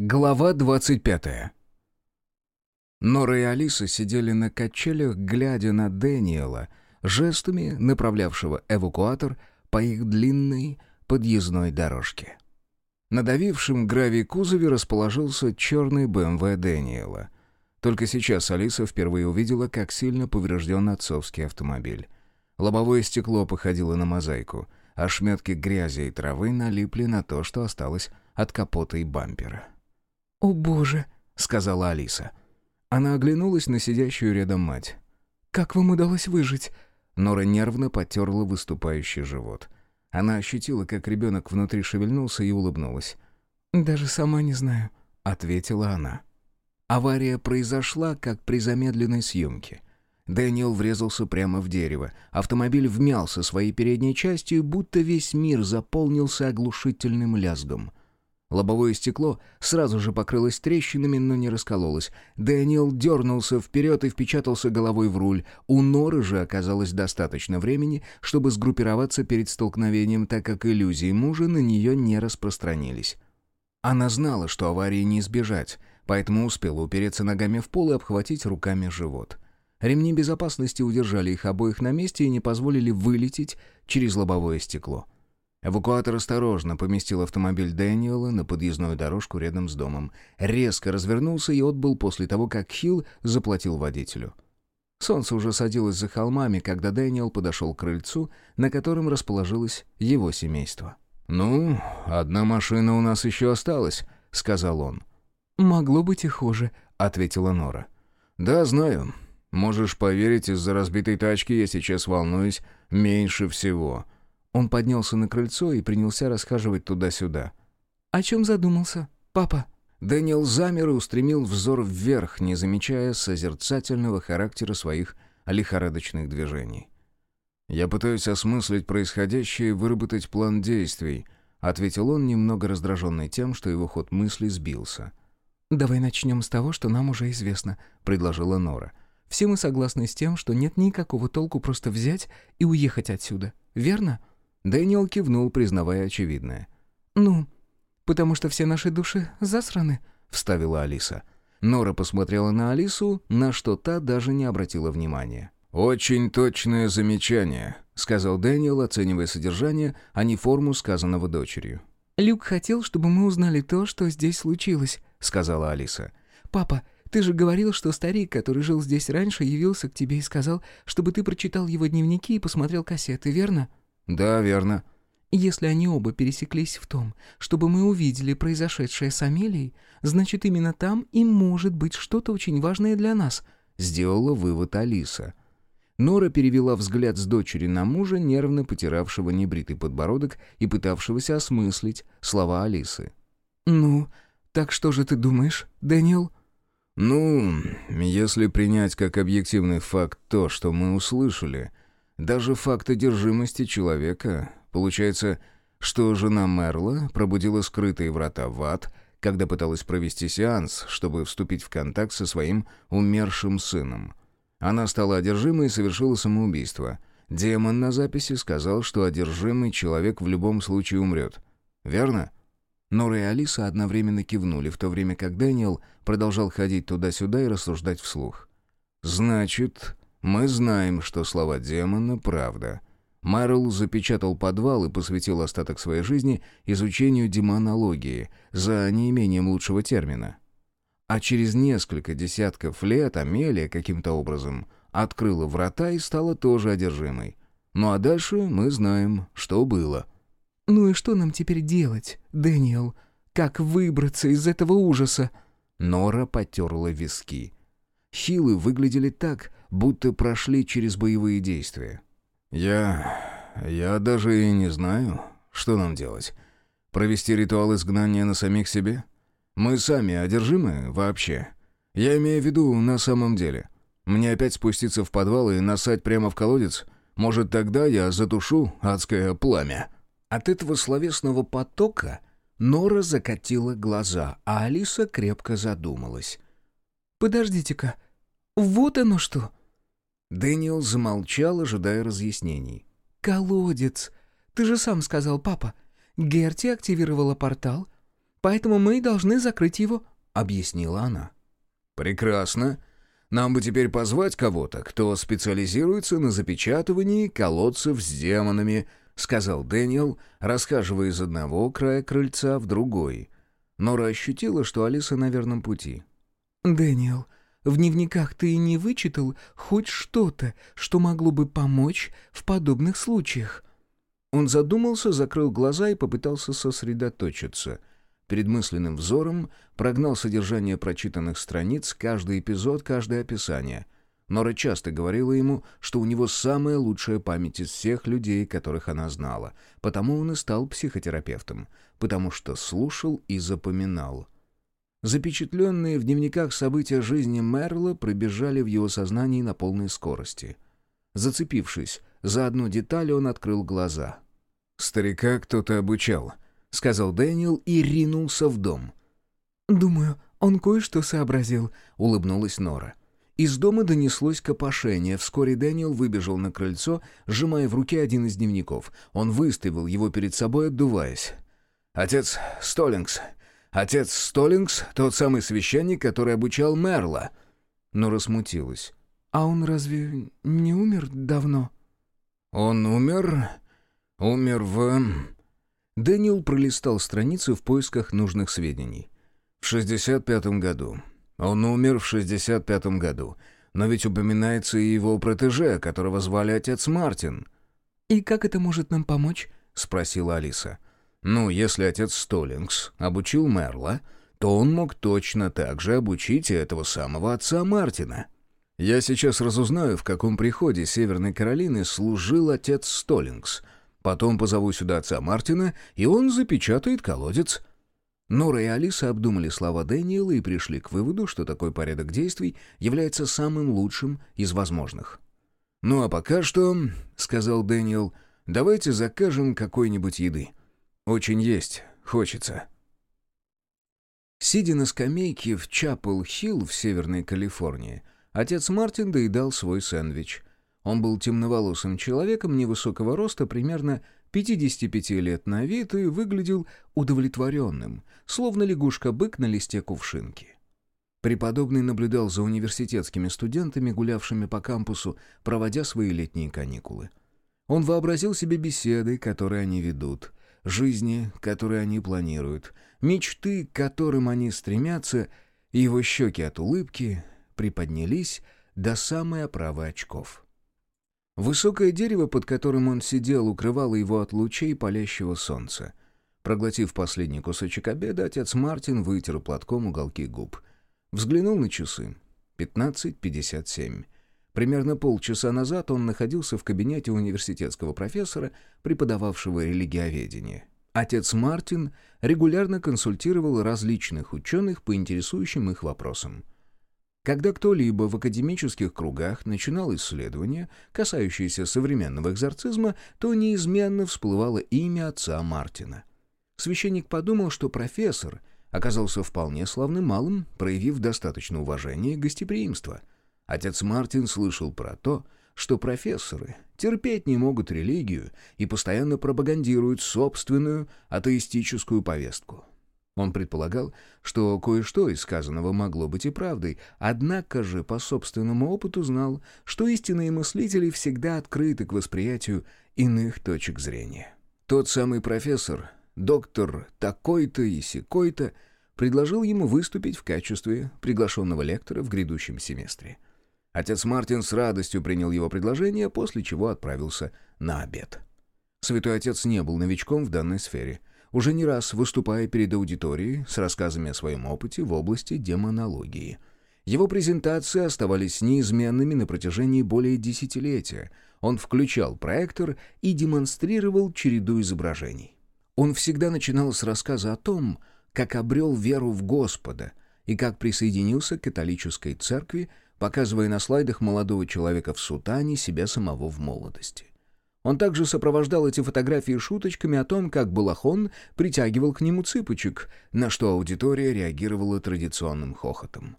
Глава 25 Нора и Алиса сидели на качелях, глядя на Дэниела, жестами направлявшего эвакуатор по их длинной подъездной дорожке. На давившем гравий кузове расположился черный БМВ Дэниела. Только сейчас Алиса впервые увидела, как сильно поврежден отцовский автомобиль. Лобовое стекло походило на мозаику, а шметки грязи и травы налипли на то, что осталось от капота и бампера. «О боже!» — сказала Алиса. Она оглянулась на сидящую рядом мать. «Как вам удалось выжить?» Нора нервно потерла выступающий живот. Она ощутила, как ребенок внутри шевельнулся и улыбнулась. «Даже сама не знаю», — ответила она. Авария произошла, как при замедленной съемке. Дэниел врезался прямо в дерево. Автомобиль вмялся своей передней частью, будто весь мир заполнился оглушительным лязгом. Лобовое стекло сразу же покрылось трещинами, но не раскололось. Дэниел дернулся вперед и впечатался головой в руль. У Норы же оказалось достаточно времени, чтобы сгруппироваться перед столкновением, так как иллюзии мужа на нее не распространились. Она знала, что аварии не избежать, поэтому успела упереться ногами в пол и обхватить руками живот. Ремни безопасности удержали их обоих на месте и не позволили вылететь через лобовое стекло. Эвакуатор осторожно поместил автомобиль Дэниела на подъездную дорожку рядом с домом. Резко развернулся и отбыл после того, как Хилл заплатил водителю. Солнце уже садилось за холмами, когда Дэниел подошел к крыльцу, на котором расположилось его семейство. «Ну, одна машина у нас еще осталась», — сказал он. «Могло быть и хуже», — ответила Нора. «Да, знаю. Можешь поверить, из-за разбитой тачки я сейчас волнуюсь меньше всего». Он поднялся на крыльцо и принялся расхаживать туда-сюда. «О чем задумался, папа?» Дэниел замер и устремил взор вверх, не замечая созерцательного характера своих лихорадочных движений. «Я пытаюсь осмыслить происходящее и выработать план действий», ответил он, немного раздраженный тем, что его ход мысли сбился. «Давай начнем с того, что нам уже известно», — предложила Нора. «Все мы согласны с тем, что нет никакого толку просто взять и уехать отсюда, верно?» Дэниел кивнул, признавая очевидное. «Ну, потому что все наши души засраны», — вставила Алиса. Нора посмотрела на Алису, на что та даже не обратила внимания. «Очень точное замечание», — сказал Дэниел, оценивая содержание, а не форму сказанного дочерью. «Люк хотел, чтобы мы узнали то, что здесь случилось», — сказала Алиса. «Папа, ты же говорил, что старик, который жил здесь раньше, явился к тебе и сказал, чтобы ты прочитал его дневники и посмотрел кассеты, верно?» «Да, верно». «Если они оба пересеклись в том, чтобы мы увидели произошедшее с Амелией, значит, именно там и может быть что-то очень важное для нас», — сделала вывод Алиса. Нора перевела взгляд с дочери на мужа, нервно потиравшего небритый подбородок и пытавшегося осмыслить слова Алисы. «Ну, так что же ты думаешь, Дэниел?» «Ну, если принять как объективный факт то, что мы услышали, даже факт одержимости человека. Получается, что жена Мерла пробудила скрытые врата в ад, когда пыталась провести сеанс, чтобы вступить в контакт со своим умершим сыном. Она стала одержимой и совершила самоубийство. Демон на записи сказал, что одержимый человек в любом случае умрет. Верно? Нора и Алиса одновременно кивнули, в то время как Дэниел продолжал ходить туда-сюда и рассуждать вслух. «Значит, мы знаем, что слова демона — правда. Мэрл запечатал подвал и посвятил остаток своей жизни изучению демонологии, за неимением лучшего термина. А через несколько десятков лет Амелия каким-то образом открыла врата и стала тоже одержимой. Ну а дальше мы знаем, что было. «Ну и что нам теперь делать, Дэниел? Как выбраться из этого ужаса?» Нора потерла виски. Хилы выглядели так, будто прошли через боевые действия. «Я... я даже и не знаю, что нам делать. Провести ритуал изгнания на самих себе? Мы сами одержимы вообще? Я имею в виду на самом деле. Мне опять спуститься в подвал и насать прямо в колодец? Может, тогда я затушу адское пламя?» От этого словесного потока Нора закатила глаза, а Алиса крепко задумалась. «Подождите-ка, вот оно что!» Дэниел замолчал, ожидая разъяснений. «Колодец! Ты же сам сказал, папа. Герти активировала портал. поэтому мы должны закрыть его», — объяснила она. «Прекрасно. Нам бы теперь позвать кого-то, кто специализируется на запечатывании колодцев с демонами», — сказал Дэниел, расхаживая из одного края крыльца в другой. Нора ощутила, что Алиса на верном пути. «Дэниел, в дневниках ты не вычитал хоть что-то, что могло бы помочь в подобных случаях?» Он задумался, закрыл глаза и попытался сосредоточиться. Перед мысленным взором прогнал содержание прочитанных страниц, каждый эпизод, каждое описание. Нора часто говорила ему, что у него самая лучшая память из всех людей, которых она знала. Потому он и стал психотерапевтом, потому что слушал и запоминал. Запечатленные в дневниках события жизни Мерла пробежали в его сознании на полной скорости. Зацепившись за одну деталь, он открыл глаза. «Старика кто-то обучал», — сказал Дэниел и ринулся в дом. «Думаю, он кое-что сообразил», — улыбнулась Нора. Из дома донеслось копошение. Вскоре Дэниел выбежал на крыльцо, сжимая в руке один из дневников. Он выставил его перед собой, отдуваясь. «Отец Столлингс. Отец Столлингс — тот самый священник, который обучал Мерла». Нора смутилась. «А он разве не умер давно?» «Он умер... умер в...» Дэниел пролистал страницы в поисках нужных сведений. «В 65-м году. Он умер в 65-м году. Но ведь упоминается и его протеже, которого звали отец Мартин». «И как это может нам помочь?» — спросила Алиса. «Ну, если отец Столлингс обучил Мерла, то он мог точно так же обучить и этого самого отца Мартина. Я сейчас разузнаю, в каком приходе Северной Каролины служил отец Столлингс — Потом позову сюда отца Мартина, и он запечатает колодец». Нора и Алиса обдумали слова Дэниела и пришли к выводу, что такой порядок действий является самым лучшим из возможных. «Ну а пока что», — сказал Дэниел, — «давайте закажем какой-нибудь еды. Очень есть хочется». Сидя на скамейке в Чапел-Хилл в Северной Калифорнии, отец Мартин доедал свой сэндвич. Он был темноволосым человеком невысокого роста, примерно 55 лет на вид, и выглядел удовлетворенным, словно лягушка-бык на листе кувшинки. Преподобный наблюдал за университетскими студентами, гулявшими по кампусу, проводя свои летние каникулы. Он вообразил себе беседы, которые они ведут, жизни, которые они планируют, мечты, к которым они стремятся, и его щеки от улыбки приподнялись до самой оправы очков. Высокое дерево, под которым он сидел, укрывало его от лучей палящего солнца. Проглотив последний кусочек обеда, отец Мартин вытер платком уголки губ. Взглянул на часы. 15.57. Примерно полчаса назад он находился в кабинете университетского профессора, преподававшего религиоведение. Отец Мартин регулярно консультировал различных ученых по интересующим их вопросам. Когда кто-либо в академических кругах начинал исследования, касающиеся современного экзорцизма, то неизменно всплывало имя отца Мартина. Священник подумал, что профессор оказался вполне славным малым, проявив достаточно уважения и гостеприимства. Отец Мартин слышал про то, что профессоры терпеть не могут религию и постоянно пропагандируют собственную атеистическую повестку. Он предполагал, что кое-что из сказанного могло быть и правдой, однако же по собственному опыту знал, что истинные мыслители всегда открыты к восприятию иных точек зрения. Тот самый профессор, доктор такой-то и сякой-то, предложил ему выступить в качестве приглашенного лектора в грядущем семестре. Отец Мартин с радостью принял его предложение, после чего отправился на обед. Святой Отец не был новичком в данной сфере — уже не раз выступая перед аудиторией с рассказами о своем опыте в области демонологии. Его презентации оставались неизменными на протяжении более десятилетия. Он включал проектор и демонстрировал череду изображений. Он всегда начинал с рассказа о том, как обрел веру в Господа и как присоединился к католической церкви, показывая на слайдах молодого человека в сутане себя самого в молодости. Он также сопровождал эти фотографии шуточками о том, как Балахон притягивал к нему цыпочек, на что аудитория реагировала традиционным хохотом.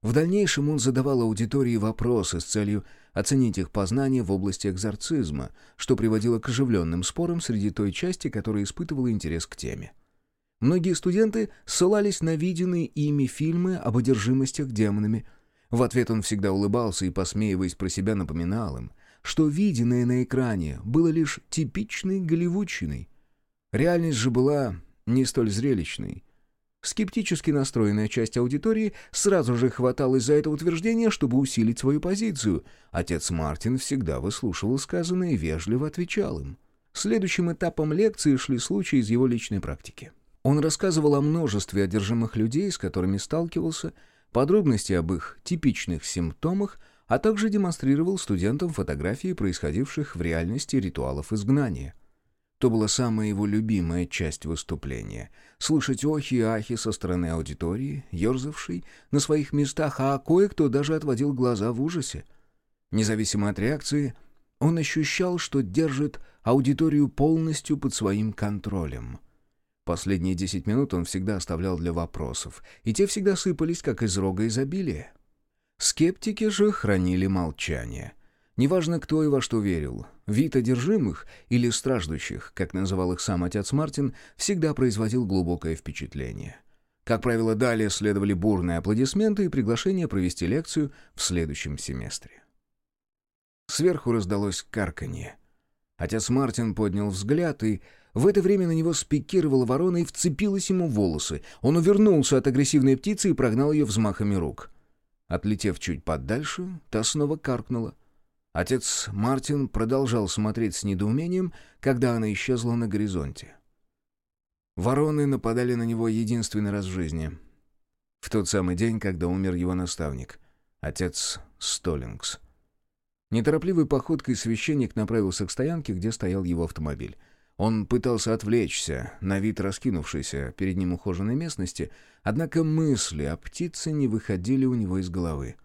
В дальнейшем он задавал аудитории вопросы с целью оценить их познания в области экзорцизма, что приводило к оживленным спорам среди той части, которая испытывала интерес к теме. Многие студенты ссылались на виденные ими фильмы об одержимостях демонами. В ответ он всегда улыбался и, посмеиваясь про себя, напоминал им, что виденное на экране было лишь типичной голливудщиной. Реальность же была не столь зрелищной. Скептически настроенная часть аудитории сразу же хваталась за это утверждение, чтобы усилить свою позицию. Отец Мартин всегда выслушивал сказанное и вежливо отвечал им. Следующим этапом лекции шли случаи из его личной практики. Он рассказывал о множестве одержимых людей, с которыми сталкивался, подробности об их типичных симптомах, а также демонстрировал студентам фотографии происходивших в реальности ритуалов изгнания. То была самая его любимая часть выступления — слышать охи и ахи со стороны аудитории, ерзавшей на своих местах, а кое-кто даже отводил глаза в ужасе. Независимо от реакции, он ощущал, что держит аудиторию полностью под своим контролем — Последние десять минут он всегда оставлял для вопросов, и те всегда сыпались, как из рога изобилия. Скептики же хранили молчание. Неважно, кто и во что верил, вид одержимых или страждущих, как называл их сам отец Мартин, всегда производил глубокое впечатление. Как правило, далее следовали бурные аплодисменты и приглашение провести лекцию в следующем семестре. Сверху раздалось карканье. Отец Мартин поднял взгляд и в это время на него спикировала ворона и вцепилась ему в волосы. Он увернулся от агрессивной птицы и прогнал ее взмахами рук. Отлетев чуть подальше, та снова каркнула. Отец Мартин продолжал смотреть с недоумением, когда она исчезла на горизонте. Вороны нападали на него единственный раз в жизни. В тот самый день, когда умер его наставник, отец Столлингс. Неторопливой походкой священник направился к стоянке, где стоял его автомобиль. Он пытался отвлечься на вид раскинувшейся перед ним ухоженной местности, однако мысли о птице не выходили у него из головы.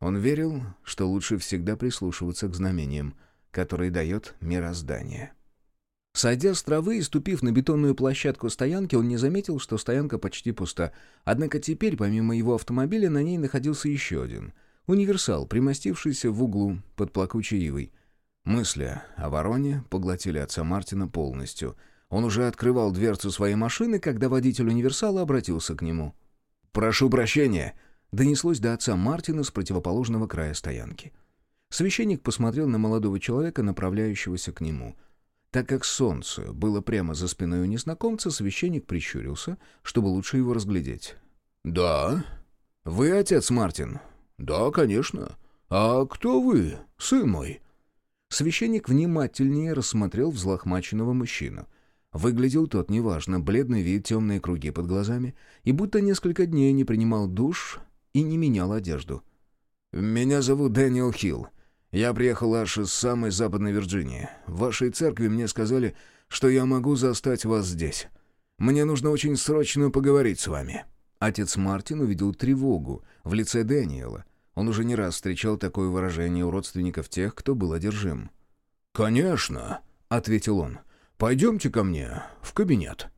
Он верил, что лучше всегда прислушиваться к знамениям, которые дает мироздание. Сойдя с травы и ступив на бетонную площадку стоянки, он не заметил, что стоянка почти пуста. Однако теперь, помимо его автомобиля, на ней находился еще один — универсал, примостившийся в углу под плакучей ивой. Мысли о вороне поглотили отца Мартина полностью. Он уже открывал дверцу своей машины, когда водитель универсала обратился к нему. «Прошу прощения!» — донеслось до отца Мартина с противоположного края стоянки. Священник посмотрел на молодого человека, направляющегося к нему. Так как солнце было прямо за спиной у незнакомца, священник прищурился, чтобы лучше его разглядеть. «Да? Вы отец Мартин?» «Да, конечно. А кто вы, сын мой?» Священник внимательнее рассмотрел взлохмаченного мужчину. Выглядел тот неважно, бледный вид, темные круги под глазами, и будто несколько дней не принимал душ и не менял одежду. «Меня зовут Дэниел Хилл. Я приехал аж из самой Западной Вирджинии. В вашей церкви мне сказали, что я могу застать вас здесь. Мне нужно очень срочно поговорить с вами». Отец Мартин увидел тревогу в лице Дэниела, он уже не раз встречал такое выражение у родственников тех, кто был одержим. «Конечно», — ответил он. «Пойдемте ко мне в кабинет».